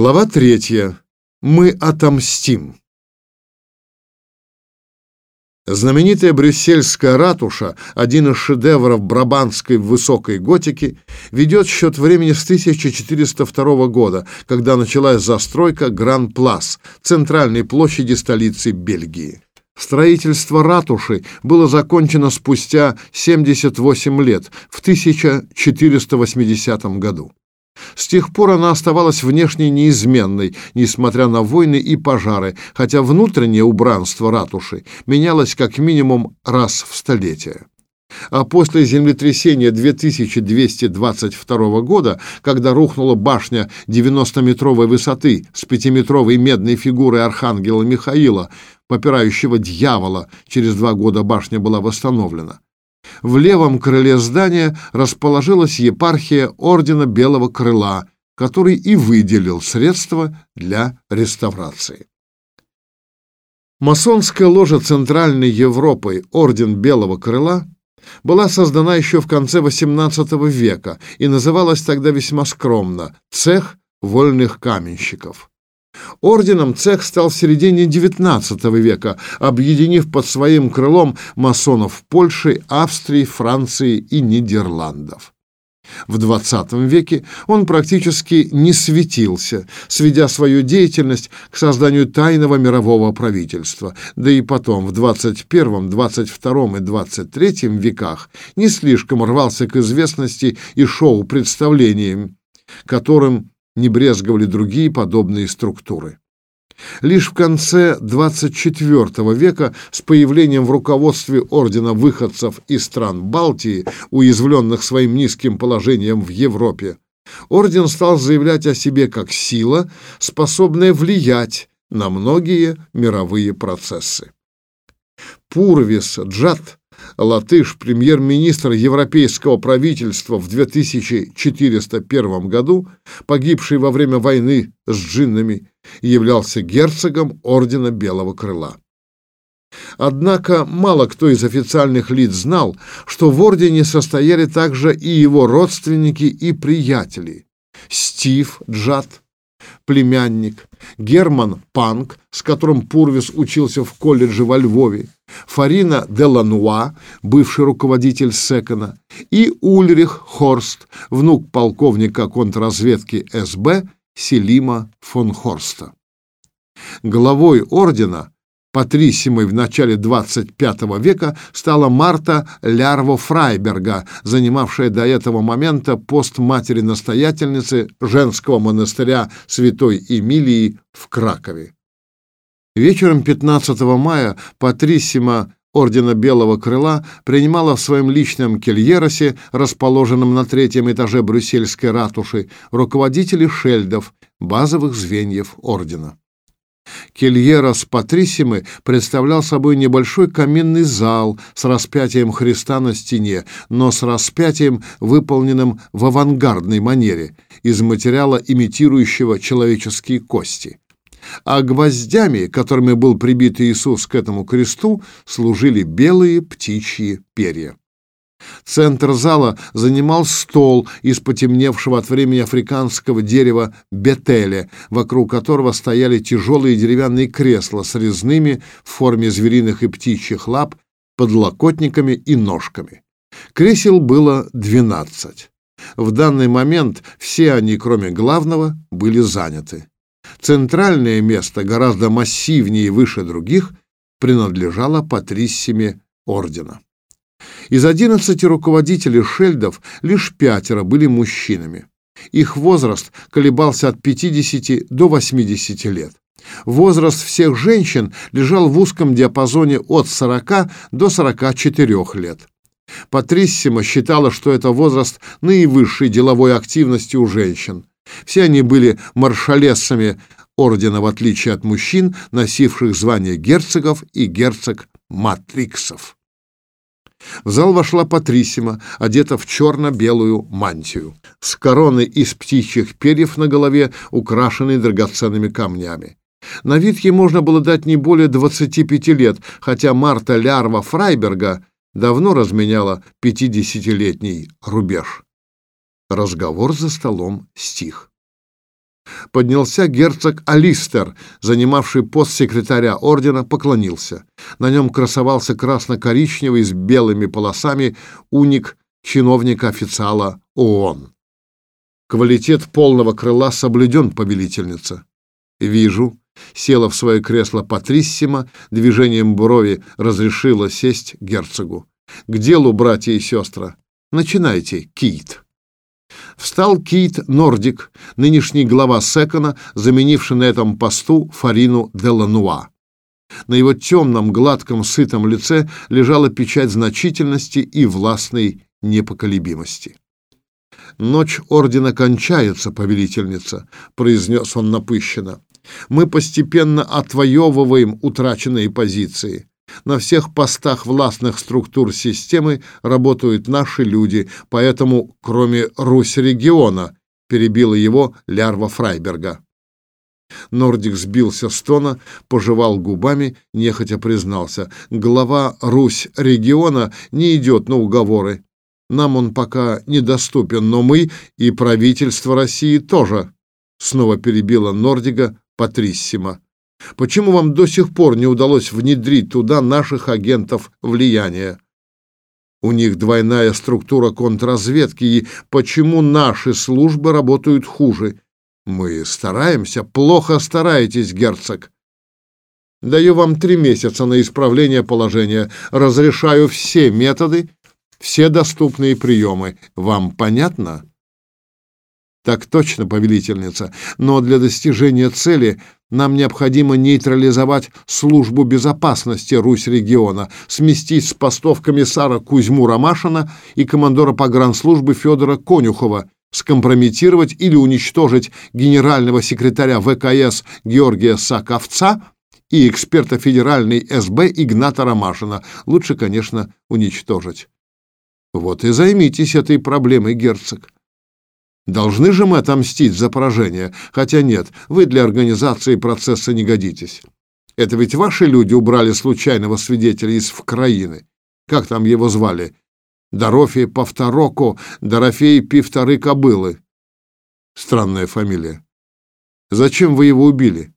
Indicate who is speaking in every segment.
Speaker 1: Глава третья. Мы отомстим. Знаменитая брюссельская ратуша, один из шедевров брабантской высокой готики, ведет счет времени с 1402 года, когда началась застройка Гран-Плас, центральной площади столицы Бельгии. Строительство ратуши было закончено спустя 78 лет, в 1480 году. С тех пор она оставалась внешне неизменной, несмотря на войны и пожары, хотя внутреннее убранство ратуши менялось как минимум раз в столетие. А после землетрясения 2222 года, когда рухнула башня 90-метровой высоты с пятиметровой медной фигурой архангела Михаила, попирающего дьявола, через два года башня была восстановлена, в левом крыле здания расположилась епархия Ордена Белого Крыла, который и выделил средства для реставрации. Масонская ложа Центральной Европы Орден Белого Крыла была создана еще в конце XVIII века и называлась тогда весьма скромно «Цех вольных каменщиков». Орденом цех стал в середине XIX века, объединив под своим крылом масонов Польши, Австрии, Франции и Нидерландов. В XX веке он практически не светился, сведя свою деятельность к созданию тайного мирового правительства, да и потом в XXI, XXII и XXIII веках не слишком рвался к известности и шоу-представлениям, которым не брезговали другие подобные структуры. Лишь в конце XXIV века с появлением в руководстве ордена выходцев из стран Балтии, уязвленных своим низким положением в Европе, орден стал заявлять о себе как сила, способная влиять на многие мировые процессы. Пурвис Джат латыш, премьер-министр европейского правительства в 2401 году, погибший во время войны с джиннами, являлся герцогом ордена Белого Крыла. Однако мало кто из официальных лиц знал, что в ордене состояли также и его родственники и приятели. Стив Джад, племянник, Герман Панк, с которым Пурвис учился в колледже во Львове, Фарина Делануа, бывший руководитель Секона, и Ульрих Хорст, внук полковника контрразведки СБ Селима фон Хорста. Главой ордена, патрисимой в начале 25 века, стала Марта Лярво Фрайберга, занимавшая до этого момента пост матери-настоятельницы женского монастыря Святой Эмилии в Кракове. Вечером 15 мая Патриссима Ордена Белого Крыла принимала в своем личном кельеросе, расположенном на третьем этаже брюссельской ратуши, руководителей шельдов, базовых звеньев ордена. Кельерос Патрисимы представлял собой небольшой каменный зал с распятием Христа на стене, но с распятием, выполненным в авангардной манере, из материала, имитирующего человеческие кости а гвоздями, которыми был прибит Иисус к этому кресту, служили белые птичьи перья. Центр зала занимал стол из потемневшего от времени африканского дерева бетеля, вокруг которого стояли тяжелые деревянные кресла с резными в форме звериных и птичьих лап, подлокотниками и ножками. Кресел было двенадцать. В данный момент все они, кроме главного, были заняты. Центральное место, гораздо массивнее и выше других, принадлежало патриссиме ордена. Из одиннадцати руководителей шельдов лишь пятеро были мужчинами. Их возраст колебался от 50 до 80 лет. Возраст всех женщин лежал в узком диапазоне от 40 до 44 лет. Патриссима считала, что это возраст наивысшей деловой активности у женщин. Все они были маршалессами ордена, в отличие от мужчин, носивших звание герцогов и герцог-матриксов. В зал вошла Патрисима, одета в черно-белую мантию, с короной из птичьих перьев на голове, украшенной драгоценными камнями. На вид ей можно было дать не более 25 лет, хотя Марта Лярва Фрайберга давно разменяла 50-летний рубеж. Разговор за столом стих. Поднялся герцог Алистер, занимавший пост секретаря ордена, поклонился. На нем красовался красно-коричневый с белыми полосами уник чиновника-официала ООН. Квалитет полного крыла соблюден, повелительница. Вижу. Села в свое кресло Патриссима, движением брови разрешила сесть герцогу. К делу, братья и сестры. Начинайте, Кит. Встал Кит Нордик, нынешний глава Секона, заменивший на этом посту Фарину Делануа. На его темном, гладком, сытом лице лежала печать значительности и властной непоколебимости. «Ночь ордена кончается, повелительница», — произнес он напыщенно. «Мы постепенно отвоевываем утраченные позиции. На всех постах властных структур системы работают наши люди, поэтому, кроме Русь-региона, перебила его лярва Фрайберга. Нордик сбился с тона, пожевал губами, нехотя признался. Глава Русь-региона не идет на уговоры. Нам он пока недоступен, но мы и правительство России тоже. Снова перебила Нордига Патриссима. Почему вам до сих пор не удалось внедрить туда наших агентов влияния? У них двойная структура контрразведки, и почему наши службы работают хуже? Мы стараемся, плохо стараетесь, герцог. Даю вам три месяца на исправление положения. Разрешаю все методы, все доступные приемы. Вам понятно? Так точно, повелительница. Но для достижения цели нам необходимо нейтрализовать службу безопасности Русь-региона, сместить с постов комиссара Кузьму Ромашина и командора погранслужбы Федора Конюхова, скомпрометировать или уничтожить генерального секретаря ВКС Георгия Саковца и эксперта федеральной СБ Игната Ромашина. Лучше, конечно, уничтожить. Вот и займитесь этой проблемой, герцог. Должны же мы отомстить за поражение, хотя нет, вы для организации процесса не годитесь. Это ведь ваши люди убрали случайного свидетеля из Вкраины. Как там его звали? Дорофей Повтороко, Дорофей Пивторы Кобылы. Странная фамилия. Зачем вы его убили?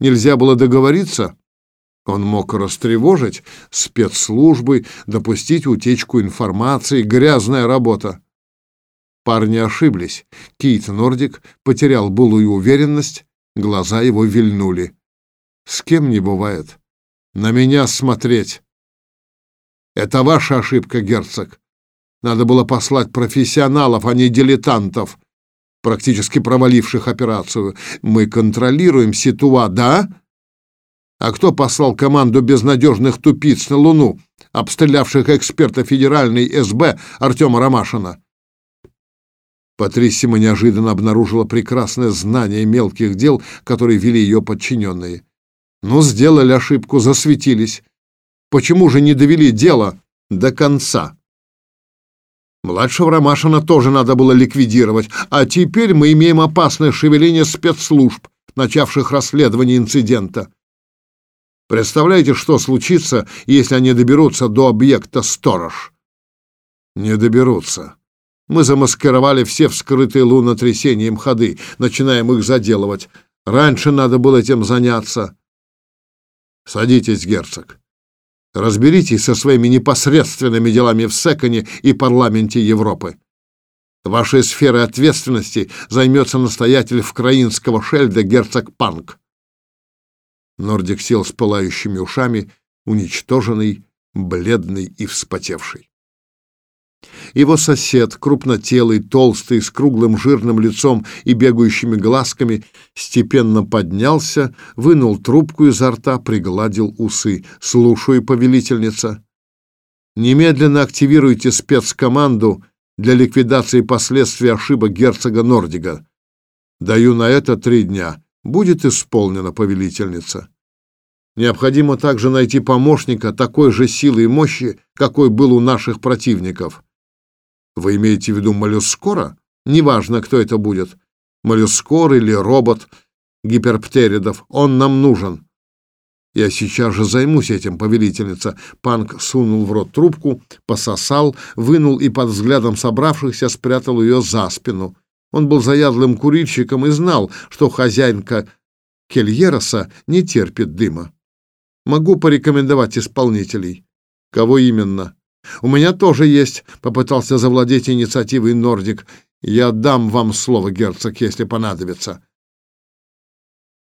Speaker 1: Нельзя было договориться? Он мог растревожить спецслужбы, допустить утечку информации, грязная работа. Парни ошиблись. Кит Нордик потерял былую уверенность, глаза его вильнули. С кем не бывает. На меня смотреть. Это ваша ошибка, герцог. Надо было послать профессионалов, а не дилетантов, практически проваливших операцию. Мы контролируем ситуа, да? А кто послал команду безнадежных тупиц на Луну, обстрелявших эксперта федеральной СБ Артема Ромашина? Патриссима неожиданно обнаружила прекрасное знание мелких дел, которые вели ее подчиненные. Но сделали ошибку, засветились. Почему же не довели дело до конца? Младшего Ромашина тоже надо было ликвидировать, а теперь мы имеем опасное шевеление спецслужб, начавших расследование инцидента. Представляете, что случится, если они доберутся до объекта «Сторож»? Не доберутся. Мы замаскировали все вскрытые лунотрясением ходы, начинаем их заделывать. Раньше надо было этим заняться. Садитесь, герцог. Разберитесь со своими непосредственными делами в Секоне и парламенте Европы. Вашей сферой ответственности займется настоятель вкраинского шельда герцог Панк. Нордик сел с пылающими ушами, уничтоженный, бледный и вспотевший. Его сосед, крупнотелый, толстый, с круглым жирным лицом и бегающими глазками, степенно поднялся, вынул трубку изо рта, пригладил усы. «Слушаю, повелительница». «Немедленно активируйте спецкоманду для ликвидации последствий ошибок герцога Нордига. Даю на это три дня. Будет исполнено, повелительница». Необходимо также найти помощника такой же силы и мощи, какой был у наших противников. Вы имеете в виду моллюскора? Неважно, кто это будет. Моллюскор или робот гиперптеридов. Он нам нужен. Я сейчас же займусь этим, повелительница. Панк сунул в рот трубку, пососал, вынул и под взглядом собравшихся спрятал ее за спину. Он был заядлым курильщиком и знал, что хозяинка Кельероса не терпит дыма. Могу порекомендовать исполнителей. Кого именно? У меня тоже есть, попытался завладеть инициативой Нордик. Я дам вам слово, герцог, если понадобится.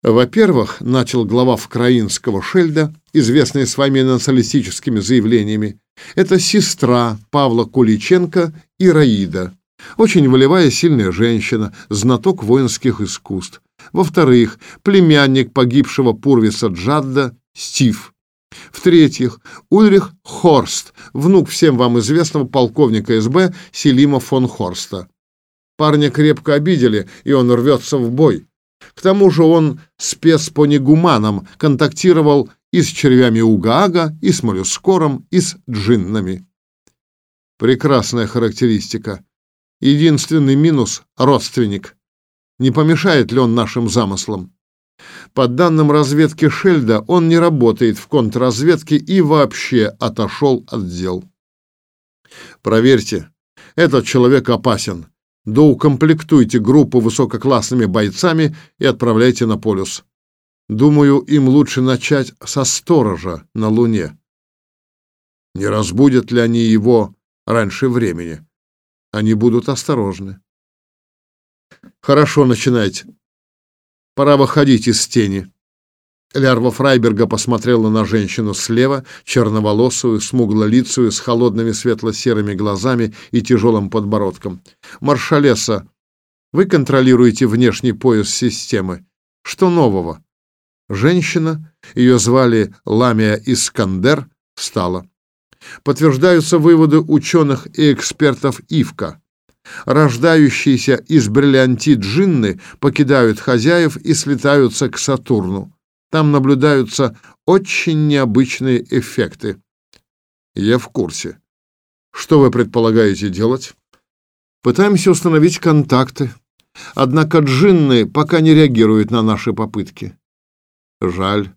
Speaker 1: Во-первых, начал глава Вкраинского Шельда, известный своими националистическими заявлениями, это сестра Павла Куличенко Ираида, очень волевая сильная женщина, знаток воинских искусств. Во-вторых, племянник погибшего Пурвиса Джадда Стив. В-третьих, Ульрих Хорст, внук всем вам известного полковника СБ Селима фон Хорста. Парня крепко обидели, и он рвется в бой. К тому же он спец по негуманам, контактировал и с червями Угаага, и с моллюскором, и с джиннами. Прекрасная характеристика. Единственный минус — родственник. Не помешает ли он нашим замыслам? По данным разведки Шельда, он не работает в контрразведке и вообще отошел от дел. Проверьте, этот человек опасен. Доукомплектуйте группу высококлассными бойцами и отправляйте на полюс. Думаю, им лучше начать со сторожа на Луне. Не разбудят ли они его раньше времени? Они будут осторожны. Хорошо, начинайте. Пора выходить из тени. Лярва Фрайберга посмотрела на женщину слева, черноволосую, смуглолицую, с холодными светло-серыми глазами и тяжелым подбородком. «Маршалеса, вы контролируете внешний пояс системы. Что нового?» Женщина, ее звали Ламия Искандер, встала. Подтверждаются выводы ученых и экспертов ИВКа. Рождающиеся из бриллиантит джинны покидают хозяев и слетаются к Сатурну. Там наблюдаются очень необычные эффекты. Я в курсе. Что вы предполагаете делать? Пытаемся установить контакты. Однако джинны пока не реагируют на наши попытки. Жаль.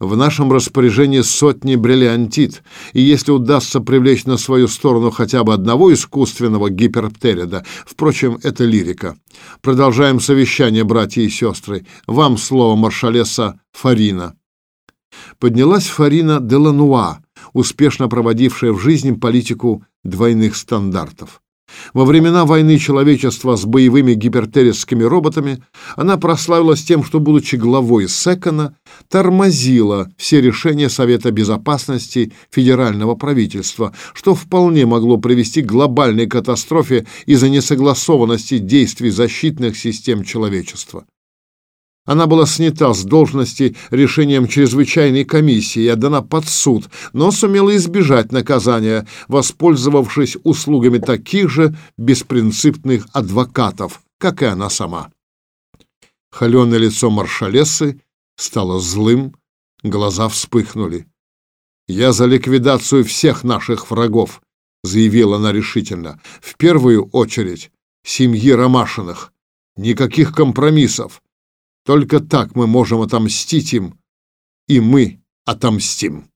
Speaker 1: В нашем распоряжении сотни бриллиантит, и если удастся привлечь на свою сторону хотя бы одного искусственного гиперптерида, впрочем, это лирика. Продолжаем совещание, братья и сестры. Вам слово маршалеса Фарина. Поднялась Фарина Делануа, успешно проводившая в жизни политику двойных стандартов. Во времена войны человечества с боевыми гипертеррисскими роботами она прославилась тем, что, будучи главой Секона, тормозила все решения Совета Безопасности федерального правительства, что вполне могло привести к глобальной катастрофе из-за несогласованности действий защитных систем человечества. Она была снята с должности решением чрезвычайной комиссии и отдана под суд, но сумела избежать наказания, воспользовавшись услугами таких же беспринципных адвокатов, как и она сама. Холеное лицо маршалессы стало злым, глаза вспыхнули. «Я за ликвидацию всех наших врагов», — заявила она решительно. «В первую очередь семьи Ромашиных. Никаких компромиссов. Только так мы можем отомстить им, и мы отомстим.